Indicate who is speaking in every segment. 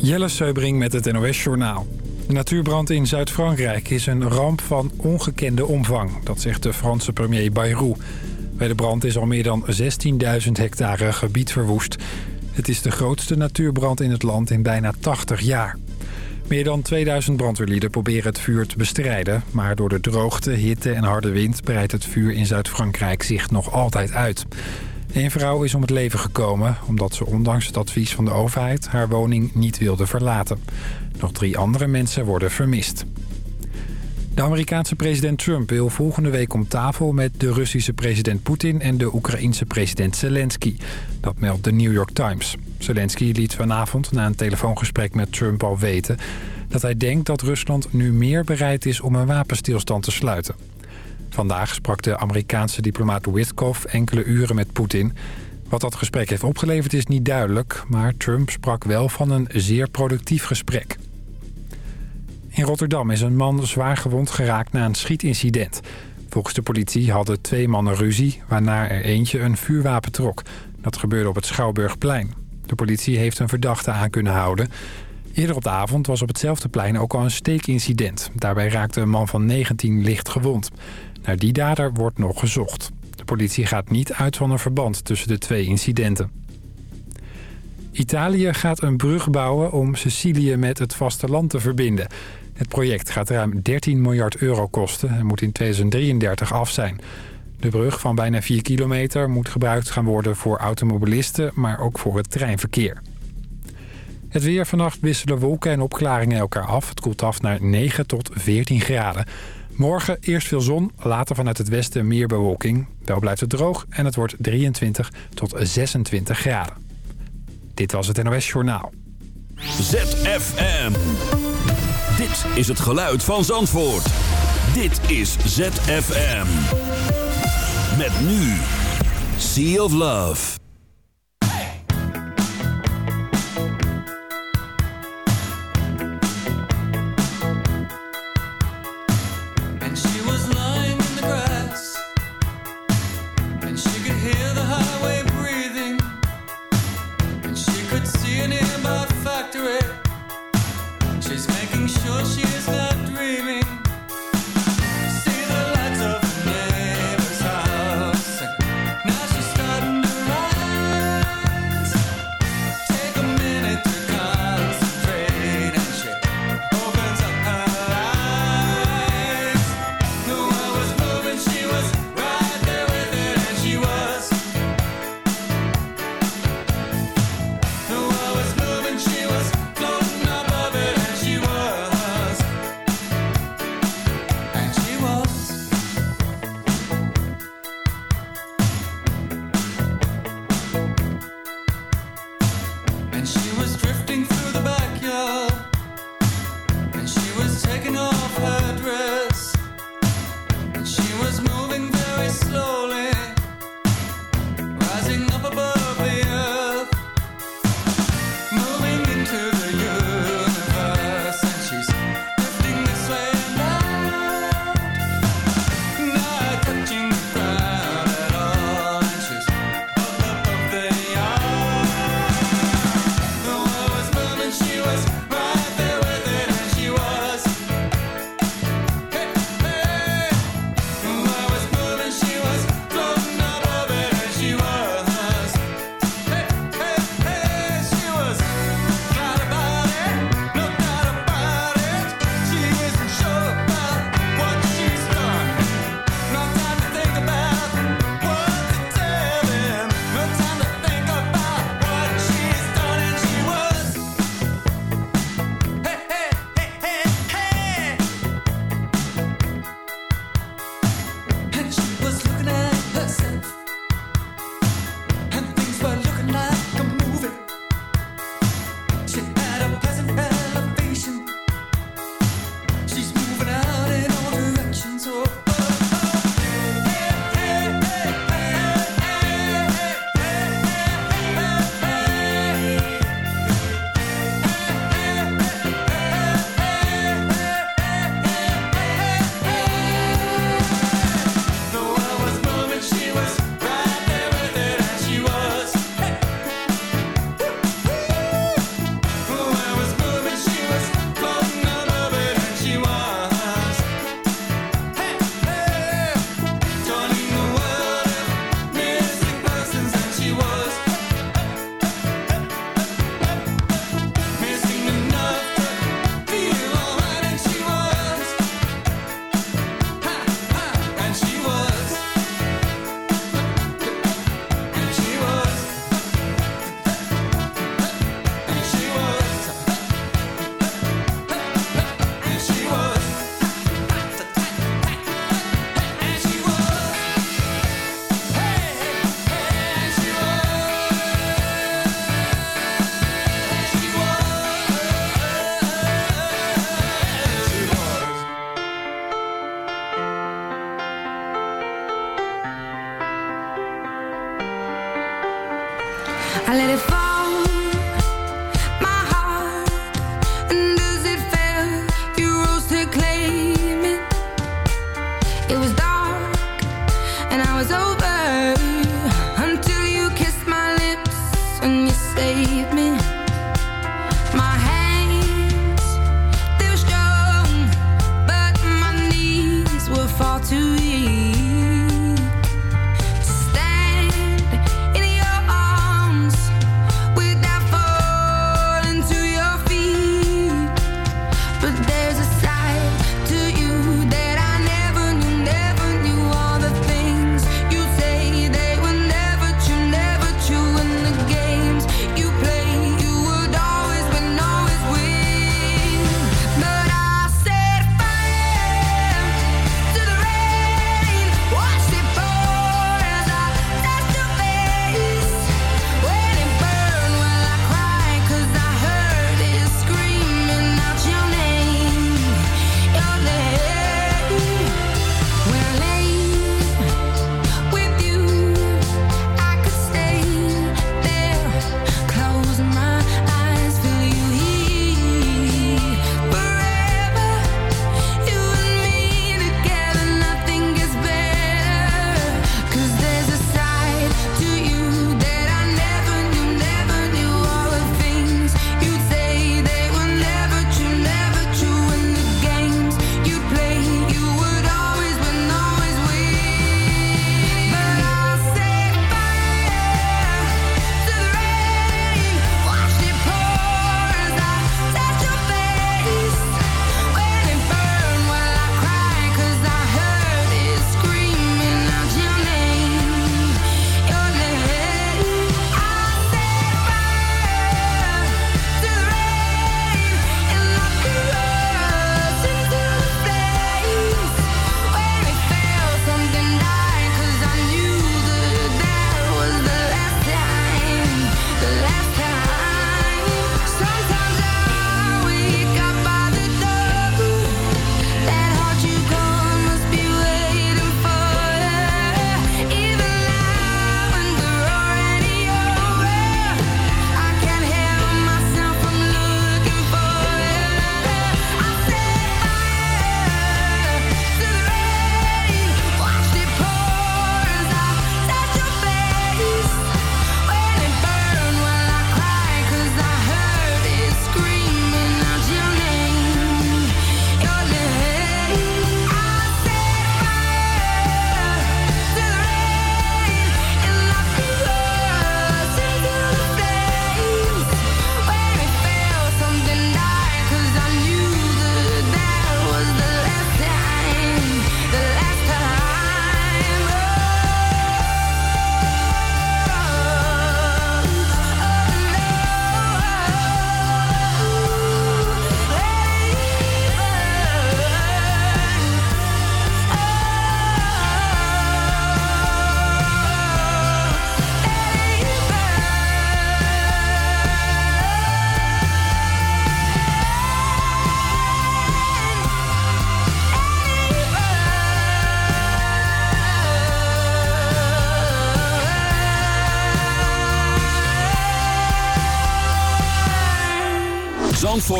Speaker 1: Jelle Seubring met het NOS Journaal. De natuurbrand in Zuid-Frankrijk is een ramp van ongekende omvang. Dat zegt de Franse premier Bayrou. Bij de brand is al meer dan 16.000 hectare gebied verwoest. Het is de grootste natuurbrand in het land in bijna 80 jaar. Meer dan 2000 brandweerlieden proberen het vuur te bestrijden... maar door de droogte, hitte en harde wind breidt het vuur in Zuid-Frankrijk zich nog altijd uit. Een vrouw is om het leven gekomen omdat ze ondanks het advies van de overheid haar woning niet wilde verlaten. Nog drie andere mensen worden vermist. De Amerikaanse president Trump wil volgende week om tafel met de Russische president Poetin en de Oekraïense president Zelensky. Dat meldt de New York Times. Zelensky liet vanavond na een telefoongesprek met Trump al weten dat hij denkt dat Rusland nu meer bereid is om een wapenstilstand te sluiten. Vandaag sprak de Amerikaanse diplomaat Witkoff enkele uren met Poetin. Wat dat gesprek heeft opgeleverd is niet duidelijk... maar Trump sprak wel van een zeer productief gesprek. In Rotterdam is een man zwaar gewond geraakt na een schietincident. Volgens de politie hadden twee mannen ruzie... waarna er eentje een vuurwapen trok. Dat gebeurde op het Schouwburgplein. De politie heeft een verdachte aan kunnen houden... Eerder op de avond was op hetzelfde plein ook al een steekincident. Daarbij raakte een man van 19 licht gewond. Naar die dader wordt nog gezocht. De politie gaat niet uit van een verband tussen de twee incidenten. Italië gaat een brug bouwen om Sicilië met het vasteland te verbinden. Het project gaat ruim 13 miljard euro kosten en moet in 2033 af zijn. De brug van bijna 4 kilometer moet gebruikt gaan worden voor automobilisten... maar ook voor het treinverkeer. Het weer vannacht wisselen wolken en opklaringen elkaar af. Het koelt af naar 9 tot 14 graden. Morgen eerst veel zon, later vanuit het westen meer bewolking. Wel blijft het droog en het wordt 23 tot 26 graden. Dit was het NOS Journaal.
Speaker 2: ZFM. Dit is het geluid van Zandvoort. Dit is ZFM. Met nu. Sea of Love.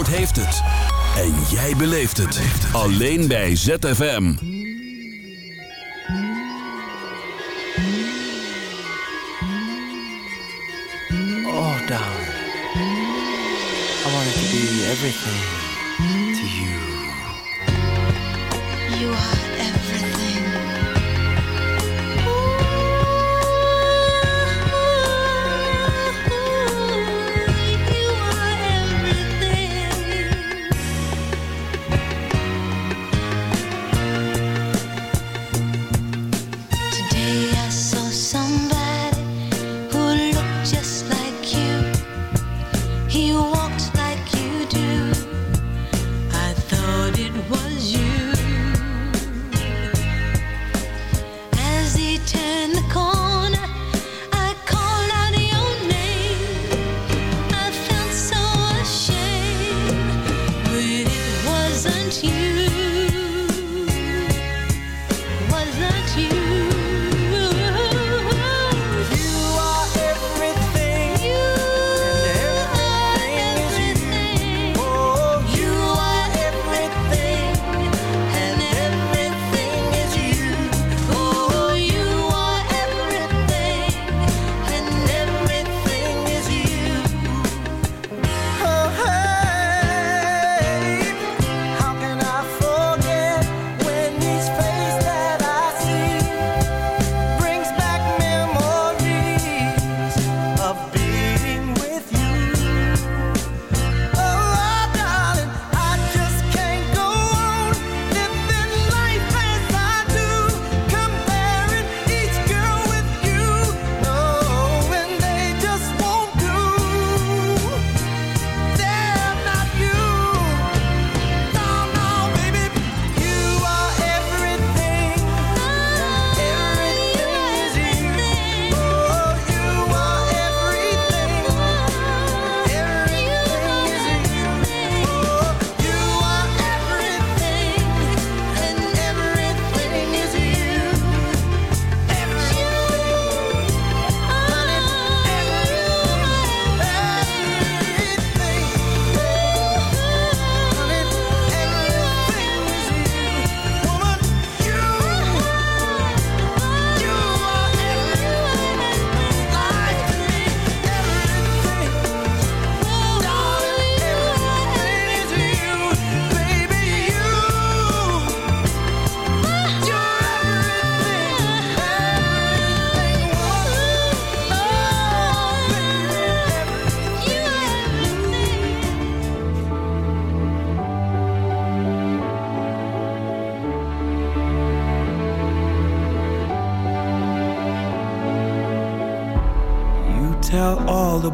Speaker 2: Heeft het. En jij beleeft het. Alleen bij ZFM.
Speaker 3: Oh, darling. I wanted to be everything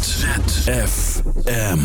Speaker 4: ZFM.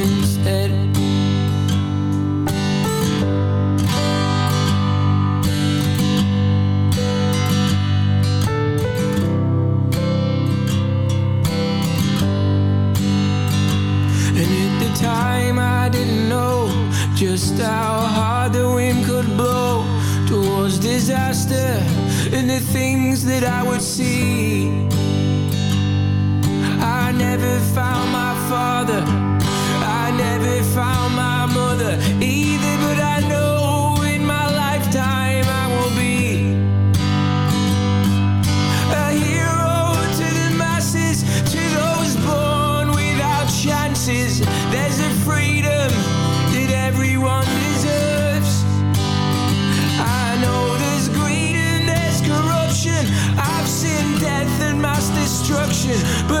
Speaker 4: that I would see. I never found my father, I never found my mother either, but I know in my lifetime I will be a hero to the masses, to those
Speaker 5: born without chances. There's a freedom. But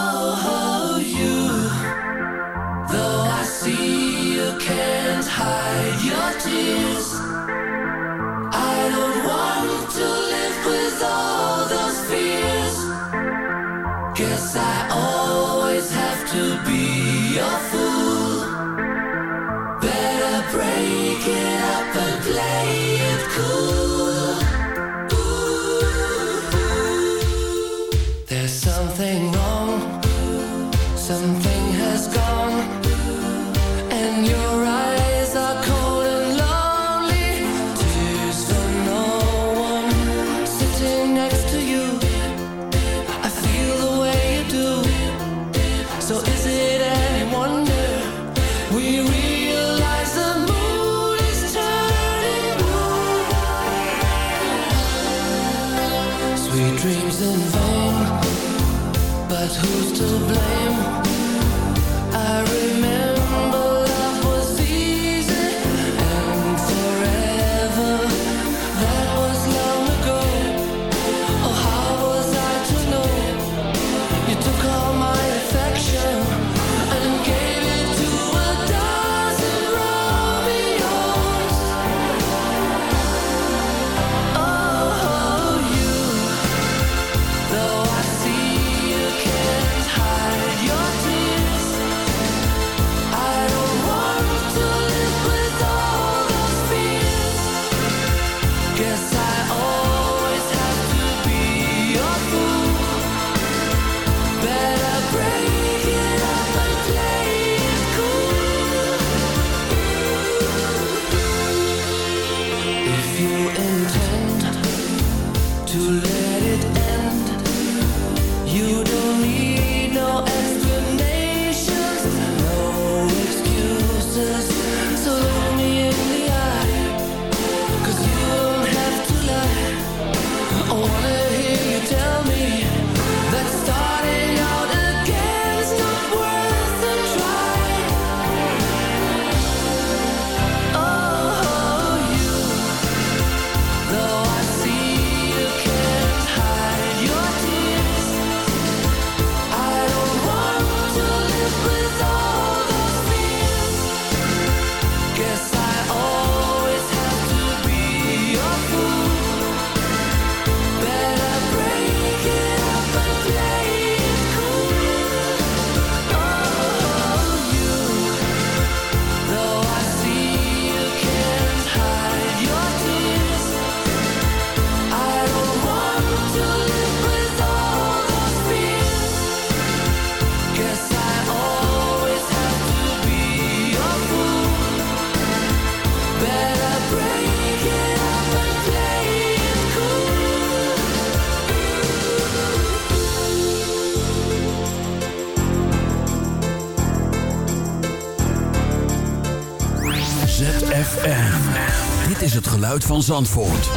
Speaker 2: geluid van Zandvoort.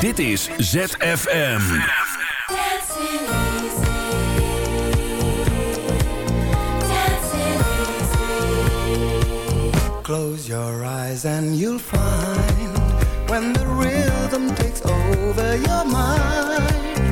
Speaker 2: Dit is ZFM.
Speaker 3: Close your eyes and you'll find When the rhythm takes over your mind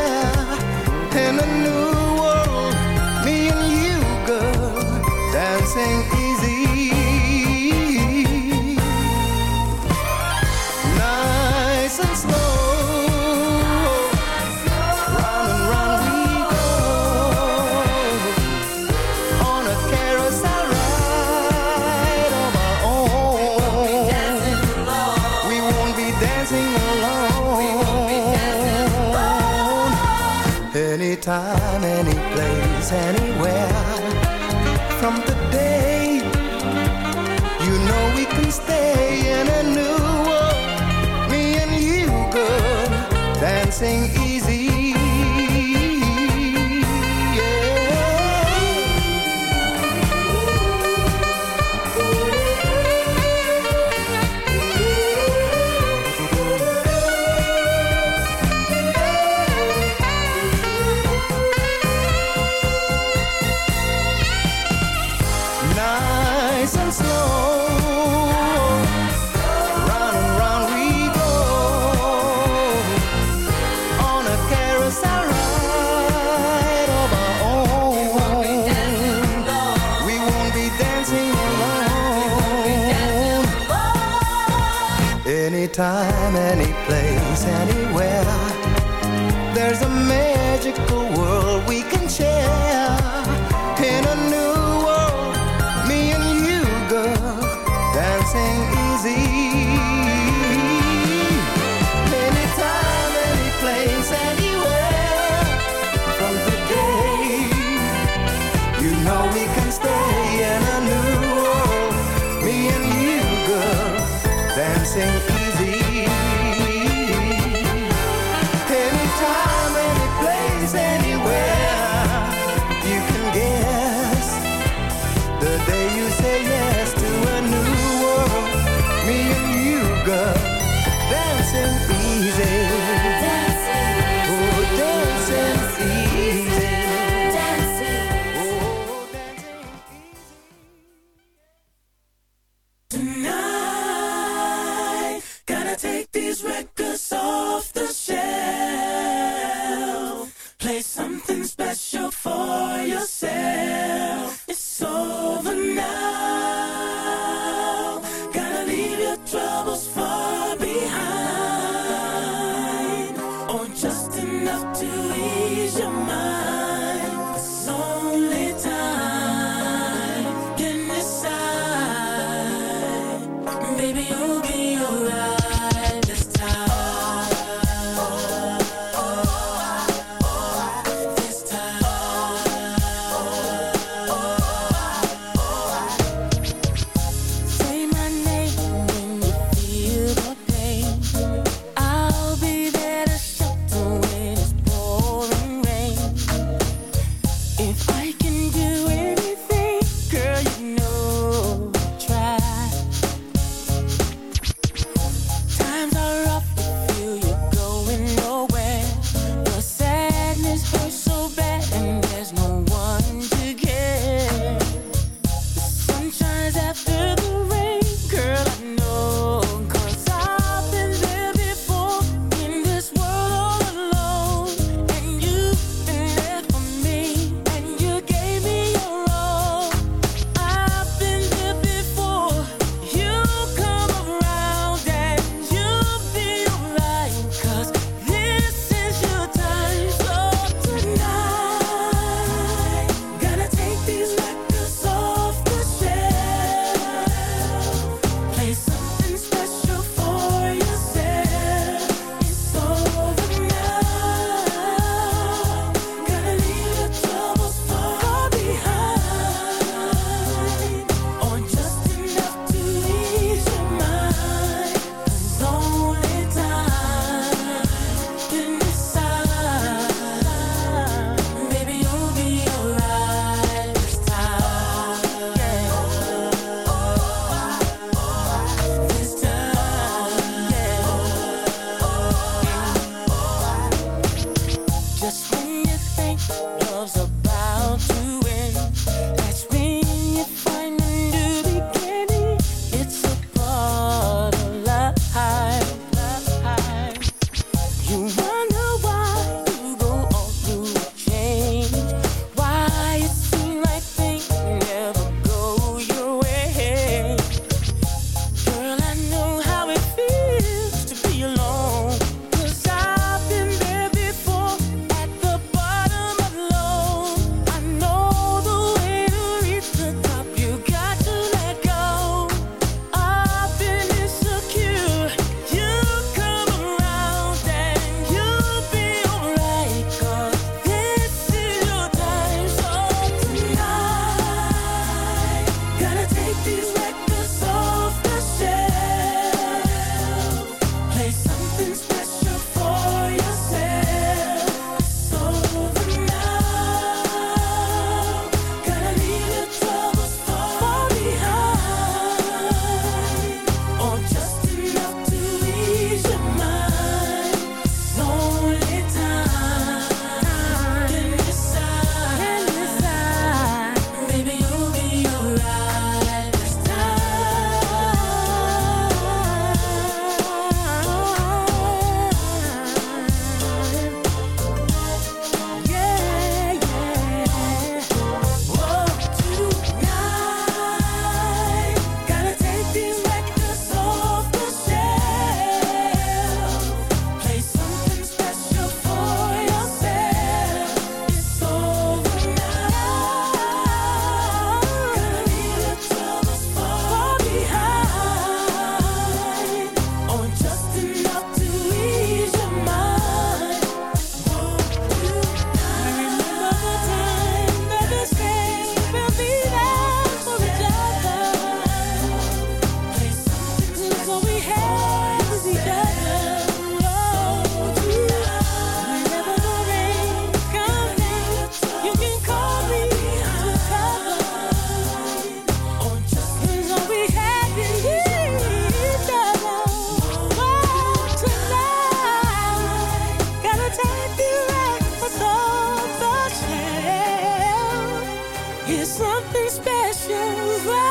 Speaker 6: It's something special.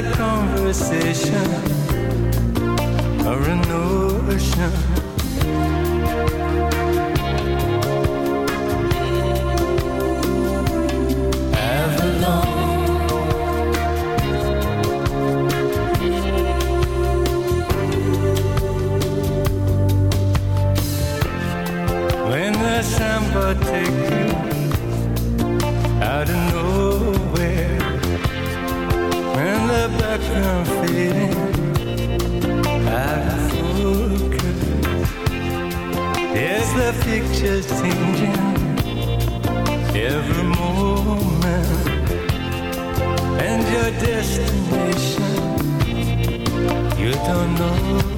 Speaker 7: A conversation or an ocean. Avalon. When the samba take you the pictures changing every moment, and your destination you don't know.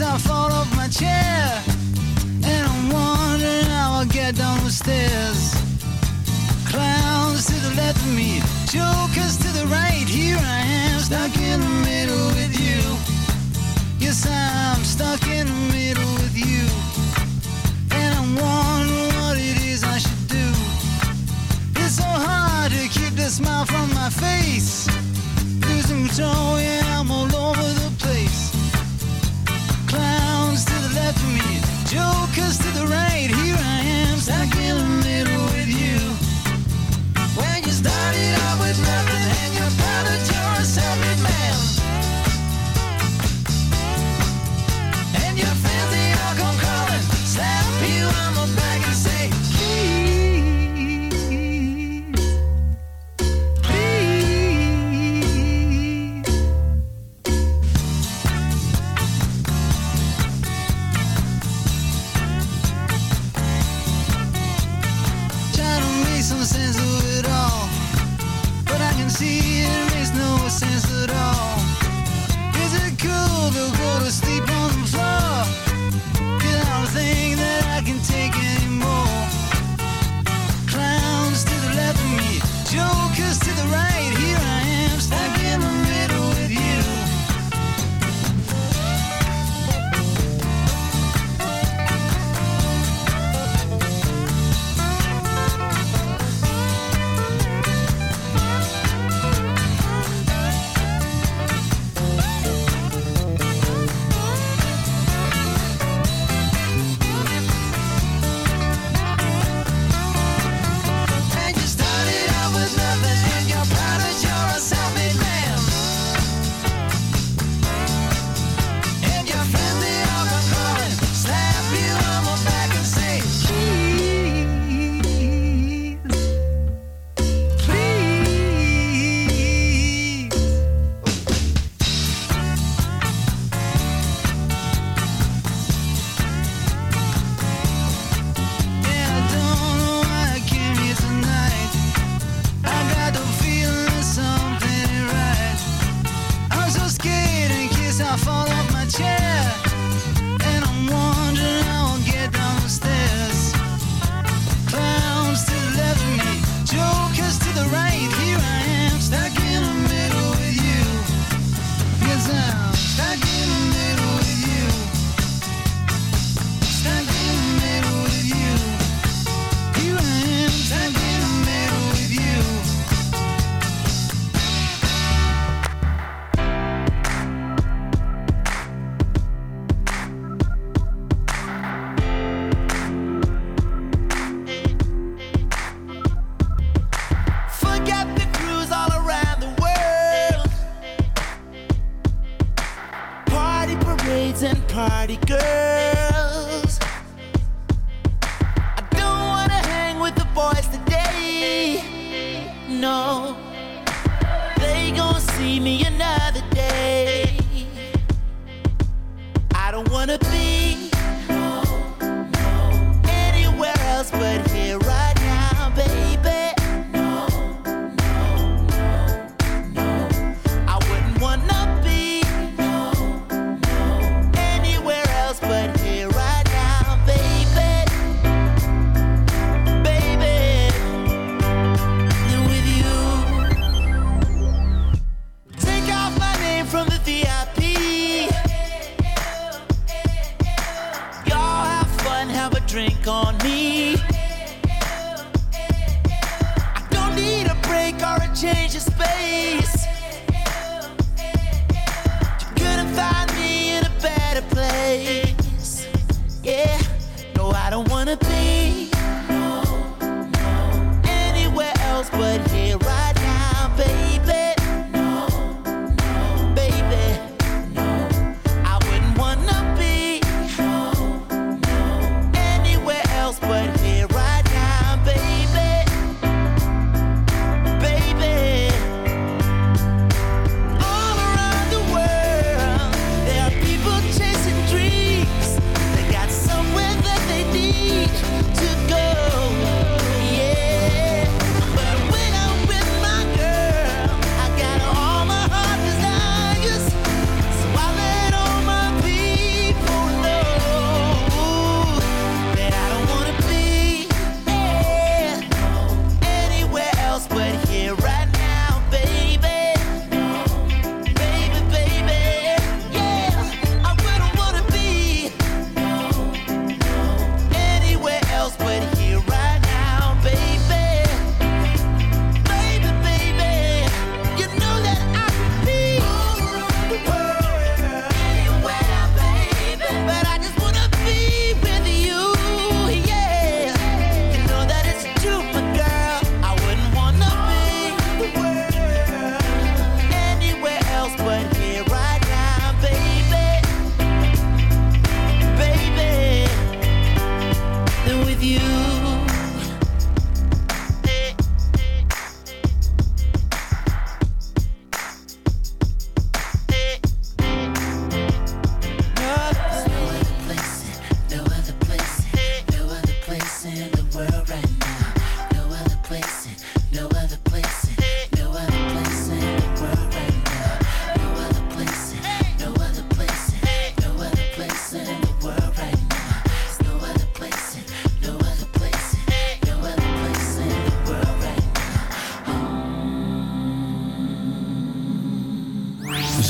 Speaker 6: myself